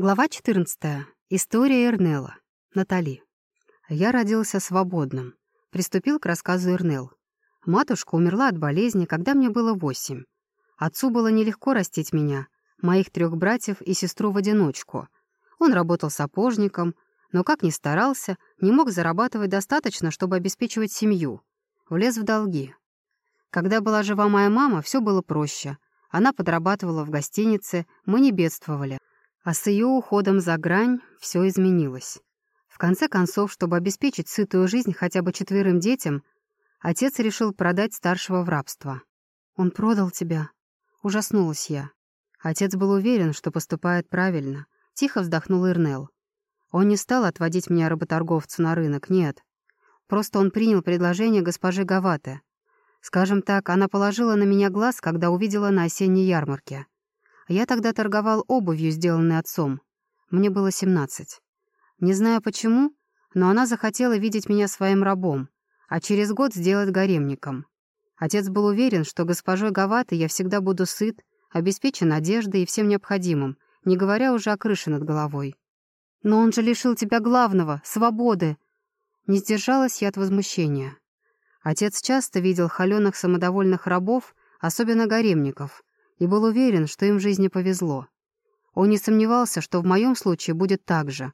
Глава 14. История Эрнела. Натали. Я родился свободным. Приступил к рассказу Эрнел. Матушка умерла от болезни, когда мне было восемь. Отцу было нелегко растить меня, моих трех братьев и сестру в одиночку. Он работал сапожником, но, как ни старался, не мог зарабатывать достаточно, чтобы обеспечивать семью. Влез в долги. Когда была жива моя мама, все было проще. Она подрабатывала в гостинице, мы не бедствовали. А с ее уходом за грань все изменилось. В конце концов, чтобы обеспечить сытую жизнь хотя бы четверым детям, отец решил продать старшего в рабство. «Он продал тебя?» Ужаснулась я. Отец был уверен, что поступает правильно. Тихо вздохнул Ирнел. Он не стал отводить меня работорговцу на рынок, нет. Просто он принял предложение госпожи Гаваты. Скажем так, она положила на меня глаз, когда увидела на осенней ярмарке. Я тогда торговал обувью, сделанной отцом. Мне было 17. Не знаю почему, но она захотела видеть меня своим рабом, а через год сделать гаремником. Отец был уверен, что госпожой Гаваты я всегда буду сыт, обеспечен одеждой и всем необходимым, не говоря уже о крыше над головой. «Но он же лишил тебя главного — свободы!» Не сдержалась я от возмущения. Отец часто видел холеных самодовольных рабов, особенно гаремников, и был уверен, что им в жизни повезло. Он не сомневался, что в моем случае будет так же.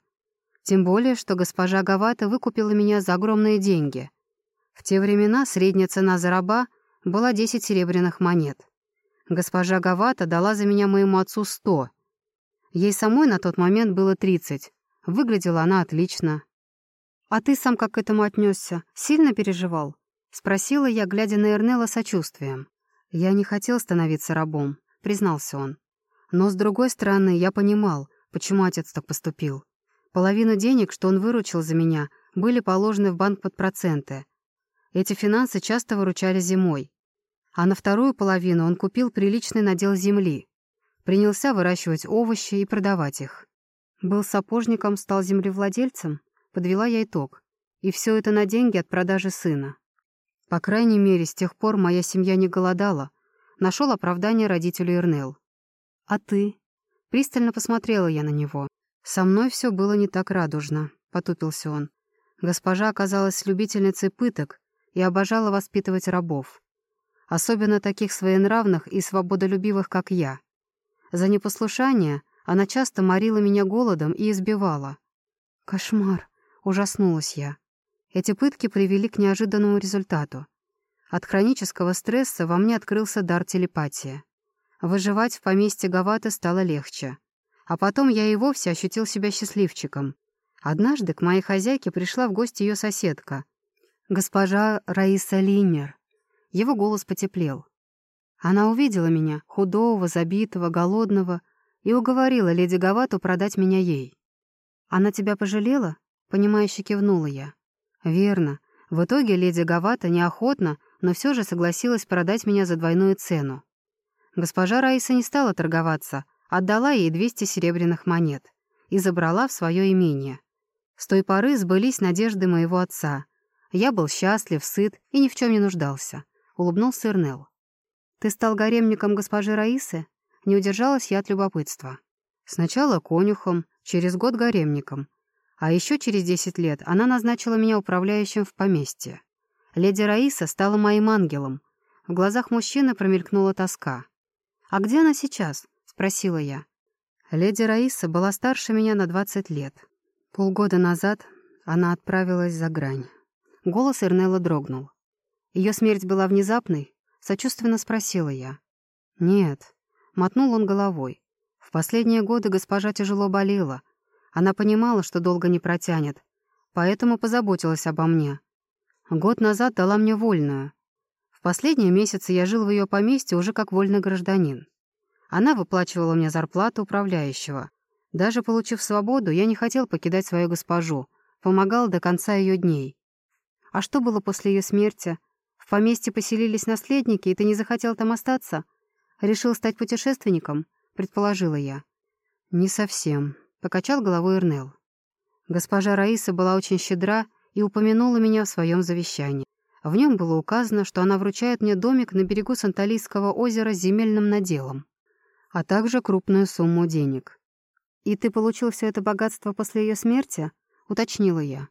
Тем более, что госпожа Гавата выкупила меня за огромные деньги. В те времена средняя цена за раба была 10 серебряных монет. Госпожа Гавата дала за меня моему отцу 100. Ей самой на тот момент было 30. Выглядела она отлично. «А ты сам как к этому отнесся? Сильно переживал?» — спросила я, глядя на Эрнела сочувствием. «Я не хотел становиться рабом», — признался он. «Но, с другой стороны, я понимал, почему отец так поступил. Половину денег, что он выручил за меня, были положены в банк под проценты. Эти финансы часто выручали зимой. А на вторую половину он купил приличный надел земли. Принялся выращивать овощи и продавать их. Был сапожником, стал землевладельцем, подвела я итог. И все это на деньги от продажи сына. По крайней мере, с тех пор моя семья не голодала. Нашел оправдание родителю Эрнел. «А ты?» Пристально посмотрела я на него. «Со мной все было не так радужно», — потупился он. Госпожа оказалась любительницей пыток и обожала воспитывать рабов. Особенно таких своенравных и свободолюбивых, как я. За непослушание она часто морила меня голодом и избивала. «Кошмар!» — ужаснулась я. Эти пытки привели к неожиданному результату. От хронического стресса во мне открылся дар телепатии. Выживать в поместье Гавата стало легче. А потом я и вовсе ощутил себя счастливчиком. Однажды к моей хозяйке пришла в гости ее соседка, госпожа Раиса Линнер. Его голос потеплел. Она увидела меня, худого, забитого, голодного, и уговорила леди Гавату продать меня ей. «Она тебя пожалела?» — понимающе кивнула я. Верно. В итоге леди Гавата неохотно, но все же согласилась продать меня за двойную цену. Госпожа Раиса не стала торговаться, отдала ей 200 серебряных монет и забрала в свое имение. С той поры сбылись надежды моего отца. Я был счастлив, сыт и ни в чем не нуждался. Улыбнулся Эрнел. «Ты стал гаремником госпожи Раисы?» Не удержалась я от любопытства. Сначала конюхом, через год гаремником, а еще через 10 лет она назначила меня управляющим в поместье. Леди Раиса стала моим ангелом. В глазах мужчины промелькнула тоска. «А где она сейчас?» — спросила я. Леди Раиса была старше меня на 20 лет. Полгода назад она отправилась за грань. Голос Эрнелла дрогнул. Ее смерть была внезапной? Сочувственно спросила я. «Нет», — мотнул он головой. «В последние годы госпожа тяжело болела, она понимала, что долго не протянет, поэтому позаботилась обо мне. Год назад дала мне вольную. В последние месяцы я жил в ее поместье уже как вольный гражданин. Она выплачивала мне зарплату управляющего. Даже получив свободу, я не хотел покидать свою госпожу, помогал до конца ее дней. А что было после ее смерти? В поместье поселились наследники, и ты не захотел там остаться? Решил стать путешественником? Предположила я. Не совсем. Покачал головой Эрнел. Госпожа Раиса была очень щедра и упомянула меня в своем завещании. В нем было указано, что она вручает мне домик на берегу Санталийского озера с земельным наделом, а также крупную сумму денег. «И ты получил все это богатство после ее смерти?» — уточнила я.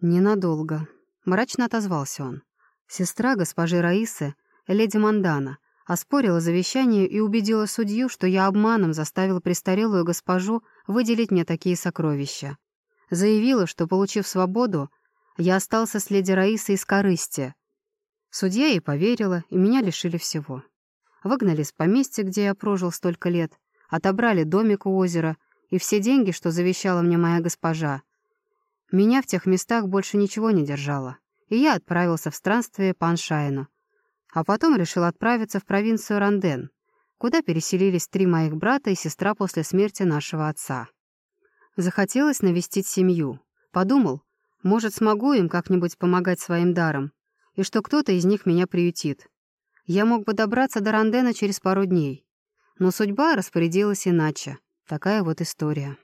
«Ненадолго», — мрачно отозвался он. Сестра госпожи Раисы, леди Мандана, оспорила завещание и убедила судью, что я обманом заставил престарелую госпожу выделить мне такие сокровища. Заявила, что, получив свободу, я остался с леди Раисой из корысти. Судья ей поверила, и меня лишили всего. Выгнали с поместья, где я прожил столько лет, отобрали домик у озера и все деньги, что завещала мне моя госпожа. Меня в тех местах больше ничего не держало, и я отправился в странствие по Аншайну. А потом решил отправиться в провинцию Ранден, куда переселились три моих брата и сестра после смерти нашего отца. Захотелось навестить семью. Подумал, может, смогу им как-нибудь помогать своим даром, и что кто-то из них меня приютит. Я мог бы добраться до Рандена через пару дней. Но судьба распорядилась иначе. Такая вот история.